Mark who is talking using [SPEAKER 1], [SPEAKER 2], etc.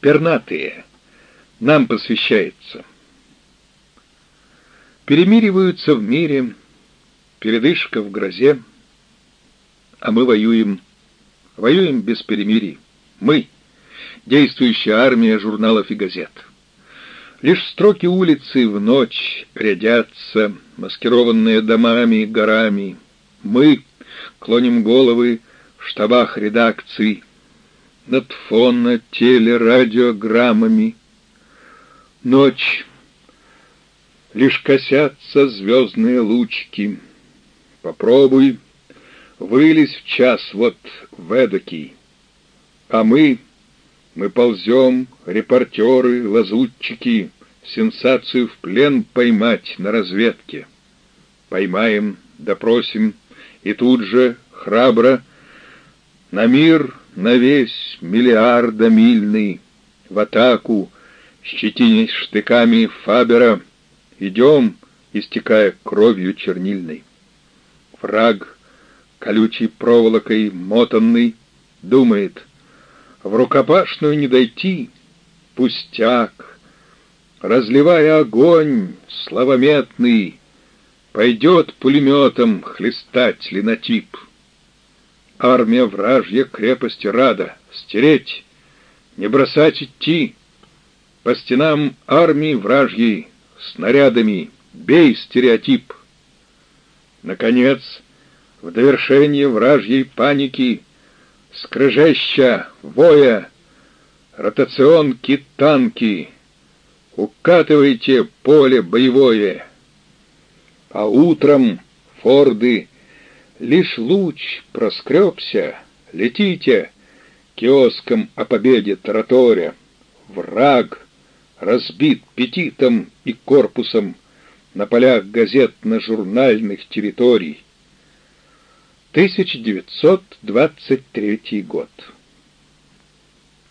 [SPEAKER 1] пернатые, нам посвящается. Перемириваются в мире, передышка в грозе, а мы воюем, воюем без перемирий. Мы, действующая армия журналов и газет. Лишь строки улицы в ночь рядятся, маскированные домами и горами. Мы клоним головы в штабах редакций, над фона телерадиограммами. Ночь, лишь косятся звездные лучки. Попробуй, вылезь в час вот в эдакий. А мы, мы ползем, репортеры, лазутчики, сенсацию в плен поймать на разведке. Поймаем, допросим, и тут же, храбро, на мир, на весь миллиардомильный, в атаку, щетинясь штыками Фабера, идем, истекая кровью чернильной. Враг, колючей проволокой мотанный, думает, в рукопашную не дойти, пустяк, разливая огонь славометный, пойдет пулеметом хлестать линотип. Армия вражья крепости рада. Стереть, не бросать идти, по стенам армии вражьей снарядами. Бей стереотип. Наконец, в довершение вражьей паники скрыжеща, воя, ротационки танки, укатывайте поле боевое. А утром форды лишь луч проскребся, летите киоском о победе тараторя. Враг разбит петитом и корпусом на полях газетно-журнальных территорий. 1923 год.